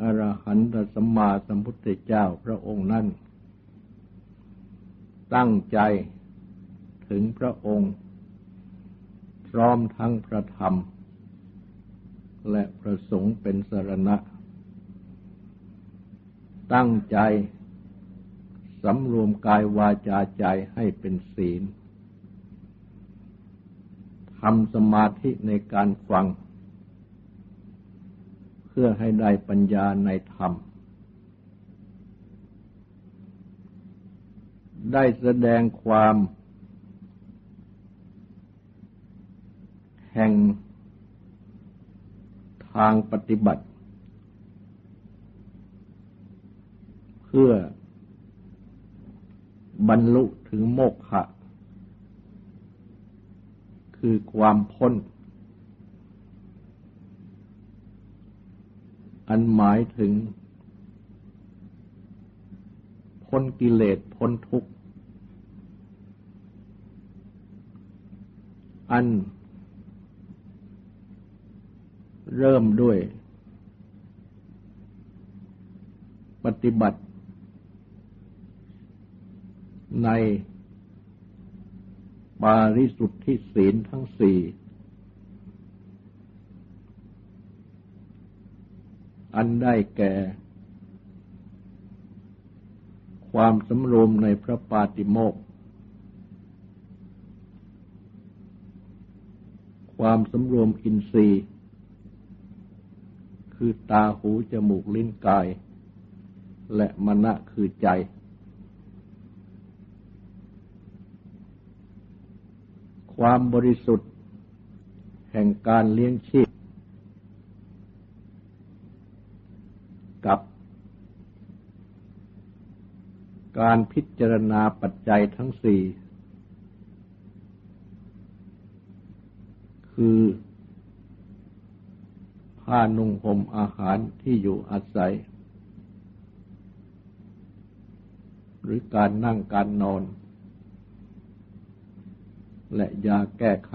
อรหันตสัมมาสัมพุทธเจ้าพระองค์นั้น ตั้งใจถึงพระองค์ พร้อมทั้งพระธรรม และพระสงฆ์เป็นสรณะ ตั้งใจสำรวมกายวาจาใจให้เป็นศีลทำสมาธิในการฟัง พื่อให้ได้ปัญญาในธรรม ได้แสดงความ แห่งทางปฏิบัติ เพื่อบรรลุถึงโมกขะ คือความพ้น อันหมายถึง พ้นกิเลสพ้นทุกข์ อัน เริ่มด้วย ปฏิบัติ ใน ปาริสุทธิศีลทั้งสี่ อันได้แก่ ความสำรวมในพระปาติโมกความสำรวมอินทรีย์ คือตาหูจมูกลิ้นกาย และมณะคือใจ ความบริสุทธิ์ แห่งการเลี้ยงชีพ กับการพิจารณาปัจจัยทั้งสี่คือผ้านุ่งห่มอาหารที่อยู่อาศัย หรือการนั่งการนอน และยาแก้ไข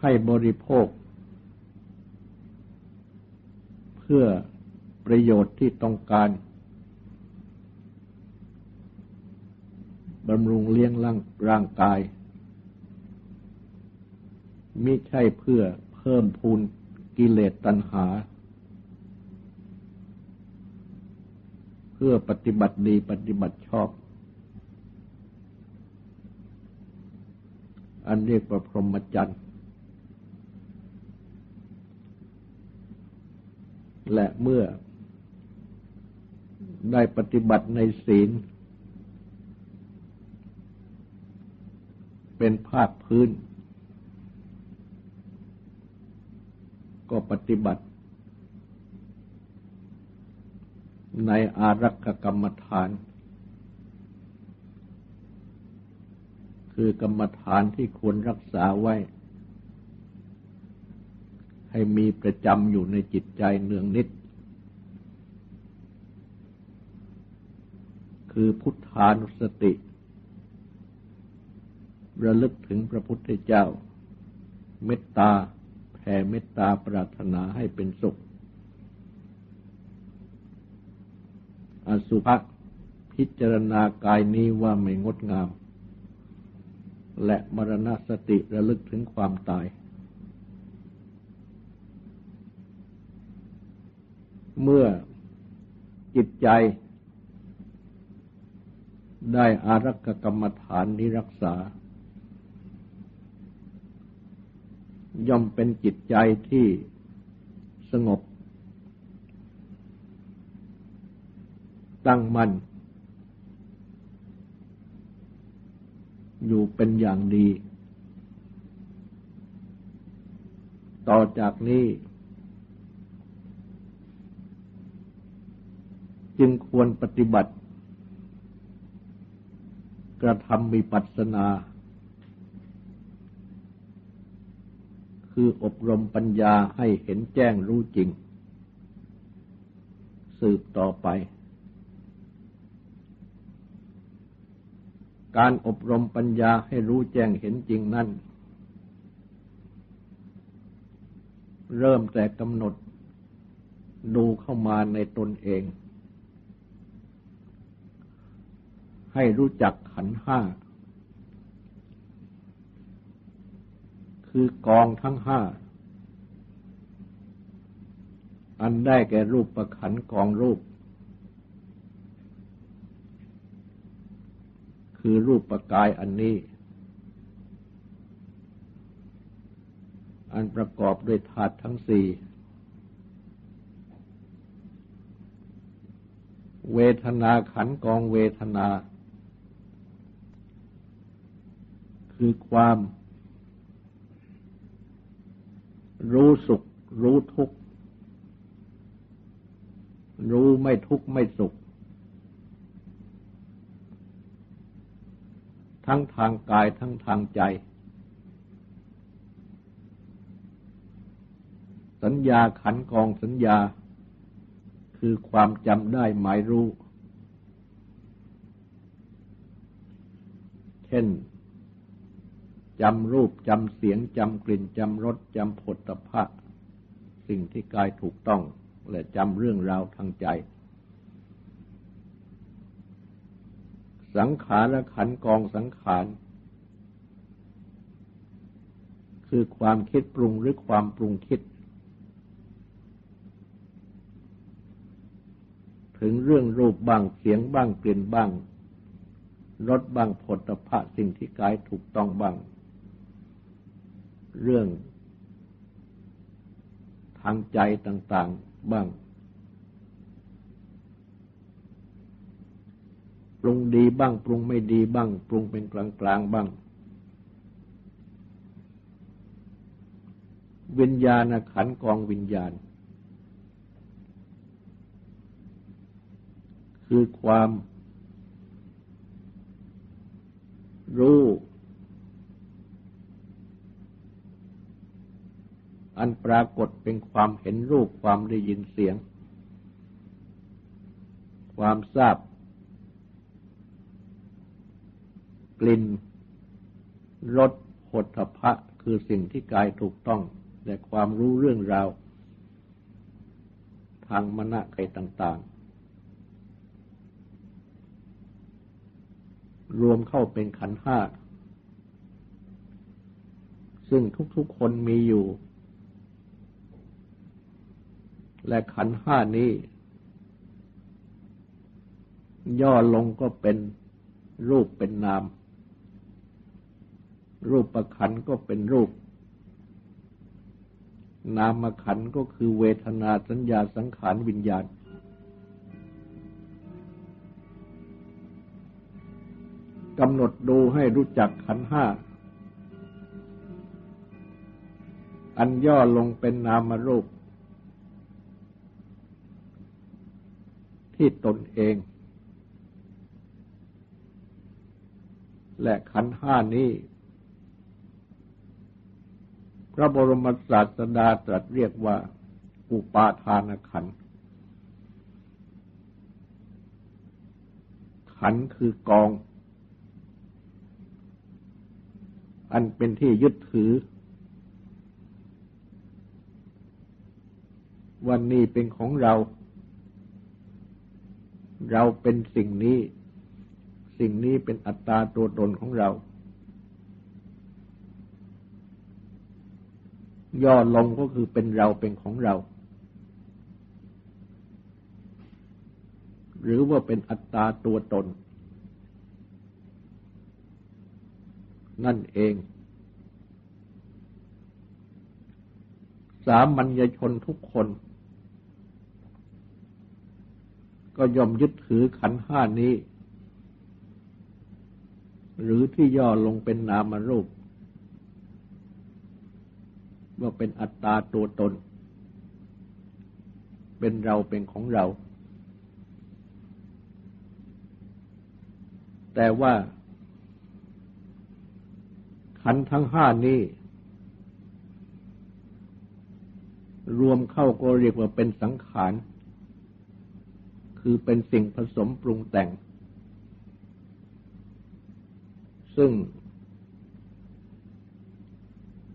ให้บริโภค พื่อประโยชน์ที่ต้องการบำรุงเลี้ยงร่างร่างกาย มิใช่เพื่อเพิ่มพูนกิเลสตัณหา เพื่อปฏิบัติดีปฏิบัติชอบ อันเรียกว่าพรหมจรรย์ และเมื่อได้ปฏิบัติในศีล เป็นภาคพื้น ก็ปฏิบัติ ในอารักกรรมฐาน คือกรรมฐานที่ควรรักษาไว้ ให้มีประจำอยู่ในจิตใจเนืองนิด คือพุทธานุสติระลึกถึงพระพุทธเจ้า เมตตาแผ่เมตตาปรารถนาให้เป็นสุข อสุภะพิจารณากายนี้ว่าไม่งดงาม และมรณสติระลึกถึงความตาย เมื่อจิตใจ ได้อารักกรรมฐานนี้รักษา ย่อมเป็นจิตใจที่สงบ ตั้งมั่น อยู่เป็นอย่างดี ต่อจากนี้ จึงควรปฏิบัติ กระทำวิปัสสนา คืออบรมปัญญาให้เห็นแจ้งรู้จริง สืบต่อไป การอบรมปัญญาให้รู้แจ้งเห็นจริงนั้นเริ่มแต่กำหนดดูเข้ามาในตนเอง ให้รู้จักขันห้า คือกองทั้งห้า อันได้แก่รูปประขันกองรูป คือรูปประกายอันนี้ อันประกอบด้วยธาตุทั้งสี่เวทนาขันกองเวทนา คือความ รู้สุข รู้ทุกข์ รู้ไม่ทุกข์ไม่สุข ทั้งทางกายทั้งทางใจ สัญญาขันกองสัญญา คือความจำได้หมายรู้ เช่น จำรูปจำเสียงจำกลิ่นจำรสจำผลตภะสิ่งที่กายถูกต้อง และจำเรื่องราวทางใจ สังขารและขันกองสังขาร คือความคิดปรุงหรือความปรุงคิด ถึงเรื่องรูปบ้างเสียงบ้างกลิ่นบ้างรสบ้างผลตภะสิ่งที่กายถูกต้องบ้าง เรื่องทางใจต่าง ๆบ้าง ปรุงดีบ้าง ปรุงไม่ดีบ้าง ปรุงเป็นกลาง ๆ บ้าง วิญญาณขันกองวิญญาณ คือความรู้ อันปรากฏเป็นความเห็นรูปความได้ยินเสียง ความทราบ กลิ่นรสหดพะคือสิ่งที่กายถูกต้องและความรู้เรื่องราว ทางมณะไกต่าง ๆ รวมเข้าเป็นขันห้า ซึ่งทุกๆคนมีอยู่ และขันห้านี้ ย่อลงก็เป็นรูปเป็นนาม รูปประขันก็เป็นรูป นามขันก็คือเวทนาสัญญาสังขารวิญญาณ กำหนดดูให้รู้จักขันห้า อันย่อลงเป็นนามรูป ที่ตนเอง และขันห้านี้ พระบรมศาสดาตรัสเรียกว่า อุปาทานขัน ขันคือกอง อันเป็นที่ยึดถือวันนี้เป็นของเรา เราเป็นสิ่งนี้ สิ่งนี้เป็นอัตตาตัวตนของเรา ย่อลงก็คือเป็นเราเป็นของเรา หรือว่าเป็นอัตตาตัวตน นั่นเอง สามัญญชนทุกคน ก็ย่อมยึดถือขันห้านี้ หรือที่ย่อลงเป็นนามรูป ว่าเป็นอัตตาตัวตน เป็นเราเป็นของเรา แต่ว่าขันทั้งห้านี้ รวมเข้าก็เรียกว่าเป็นสังขาร คือเป็นสิ่งผสมปรุงแต่ง ซึ่ง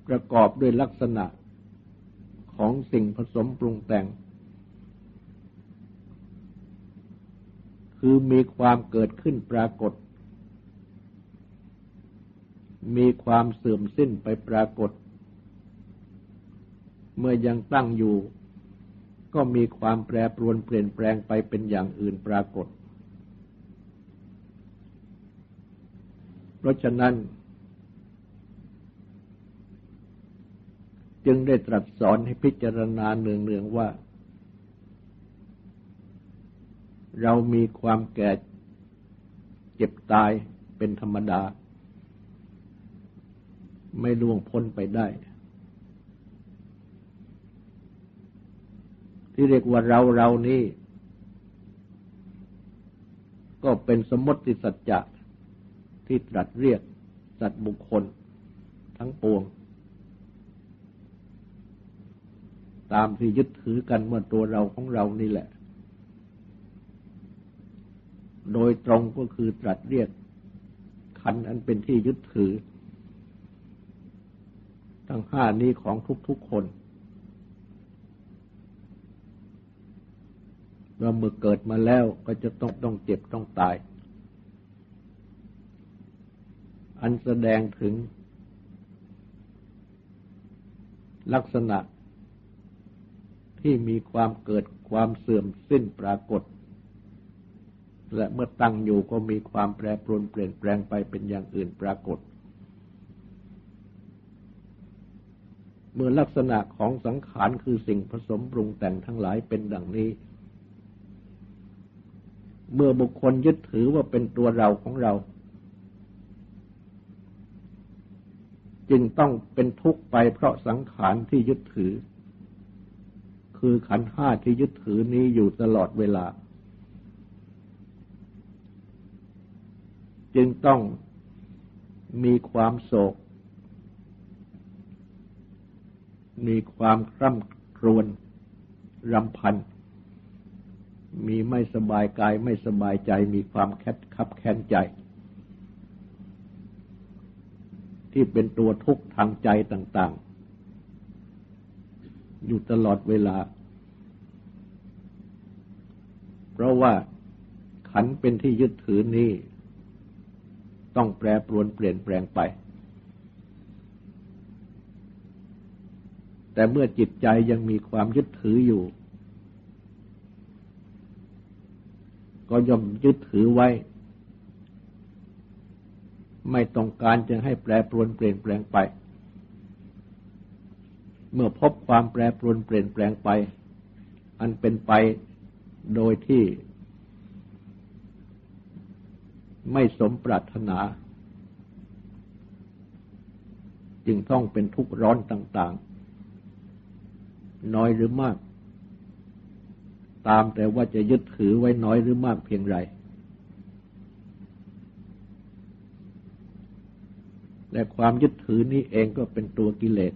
ประกอบด้วยลักษณะของสิ่งผสมปรุงแต่ง คือมีความเกิดขึ้นปรากฏ มีความเสื่อมสิ้นไปปรากฏ เมื่อยังตั้งอยู่ ก็มีความแปรปรวนเปลี่ยนแปลงไปเป็นอย่างอื่นปรากฏ เพราะฉะนั้น จึงได้ตรัสสอนให้พิจารณาเนืองๆว่า เรามีความแก่เจ็บตายเป็นธรรมดา ไม่ล่วงพ้นไปได้ ที่เรียกว่าเราเรานี้ ก็เป็นสมมติสัจจะที่ตรัสเรียกสัตว์บุคคลทั้งปวง ตามที่ยึดถือกันว่าตัวเราของเรานี่แหละ โดยตรงก็คือตรัสเรียกขันอันเป็นที่ยึดถือ ทั้งห้านี้ของทุกๆคน เราเมื่อเกิดมาแล้วก็จะต้องต้องเจ็บต้องตาย อันแสดงถึง ลักษณะที่มีความเกิดความเสื่อมสิ้นปรากฏ และเมื่อตั้งอยู่ก็มีความแปรปรวนเปลี่ยนแปลงไปเป็นอย่างอื่นปรากฏ เมื่อลักษณะของสังขารคือสิ่งผสมปรุงแต่งทั้งหลายเป็นดังนี้ เมื่อบุคคลยึดถือว่าเป็นตัวเราของเรา จึงต้องเป็นทุกข์ไปเพราะสังขารที่ยึดถือ คือขันห้าที่ยึดถือนี้อยู่ตลอดเวลา จึงต้องมีความโศก มีความคร่ำครวญรำพัน มีไม่สบายกายไม่สบายใจมีความแคบคับแค้นใจ ที่เป็นตัวทุกข์ทางใจต่าง ๆ อยู่ตลอดเวลา เพราะว่าขันเป็นที่ยึดถือนี้ ต้องแปรปรวนเปลี่ยนแปลงไป แต่เมื่อจิตใจยังมีความยึดถืออยู่ ก็ย่อมยึดถือไว้ ไม่ต้องการจะให้แปรปรวนเปลี่ยนแปลงไป เมื่อพบความแปรปรวนเปลี่ยนแปลงไป อันเป็นไปโดยที่ ไม่สมปรารถนา จึงต้องเป็นทุกข์ร้อนต่าง ๆ น้อยหรือมาก ตามแต่ว่าจะยึดถือไว้น้อยหรือมากเพียงไร และความยึดถือนี้เองก็เป็นตัวกิเลส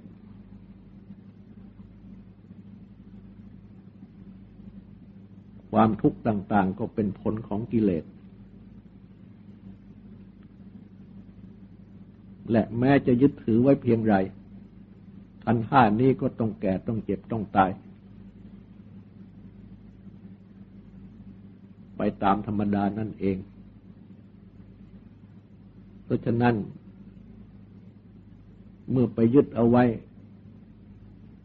ความทุกข์ต่าง ๆ ก็เป็นผลของกิเลส และแม้จะยึดถือไว้เพียงไรทันห้านี้ก็ต้องแก่ต้องเจ็บต้องตาย ไปตามธรรมดานั่นเอง เพราะฉะนั้น เมื่อไปยึดเอาไว้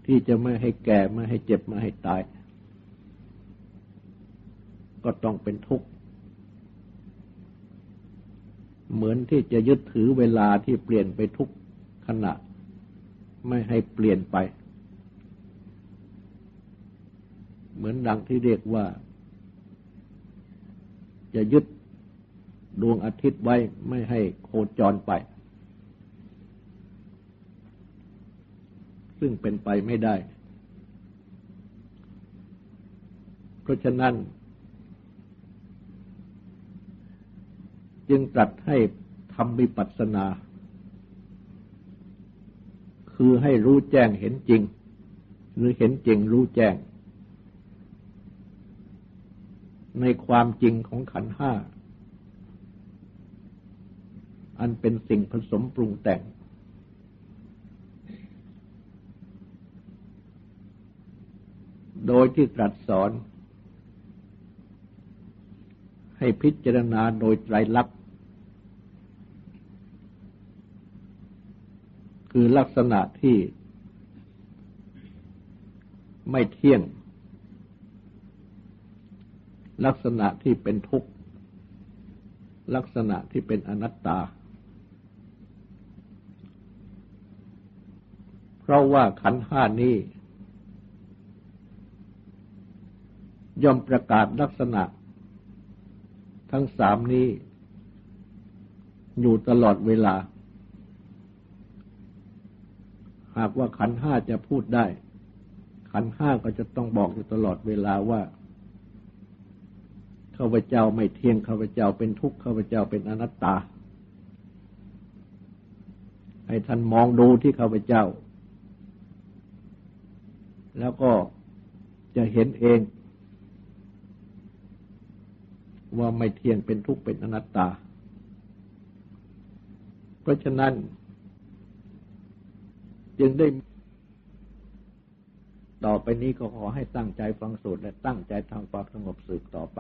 ที่จะไม่ให้แก่ไม่ให้เจ็บไม่ให้ตาย ก็ต้องเป็นทุกข์ เหมือนที่จะยึดถือเวลาที่เปลี่ยนไปทุกขณะ ไม่ให้เปลี่ยนไป เหมือนดังที่เรียกว่า จะยึดดวงอาทิตย์ไว้ไม่ให้โคจรไป ซึ่งเป็นไปไม่ได้ เพราะฉะนั้น จึงตรัสให้ทำวิปัสสนา คือให้รู้แจ้งเห็นจริง หรือเห็นจริงรู้แจ้ง ในความจริงของขันห้า อันเป็นสิ่งผสมปรุงแต่ง โดยที่ตรัสสอน ให้พิจารณาโดยไตรลักษณ์คือลักษณะที่ไม่เที่ยง ลักษณะที่เป็นทุกข์ ลักษณะที่เป็นอนัตตา เพราะว่าขันห้านี้ ย่อมประกาศลักษณะ ทั้งสามนี้ อยู่ตลอดเวลา หากว่าขันห้าจะพูดได้ ขันห้าก็จะต้องบอกอยู่ตลอดเวลาว่า ข้าพเจ้าไม่เที่ยงข้าพเจ้าเป็นทุกข์ข้าพเจ้าเป็นอนัตตา ให้ท่านมองดูที่ข้าพเจ้า แล้วก็จะเห็นเอง ว่าไม่เที่ยงเป็นทุกข์เป็นอนัตตา เพราะฉะนั้น จึงได้ต่อไปนี้ก็ขอให้ตั้งใจฟังสูตรและตั้งใจทำความสงบสืบต่อไป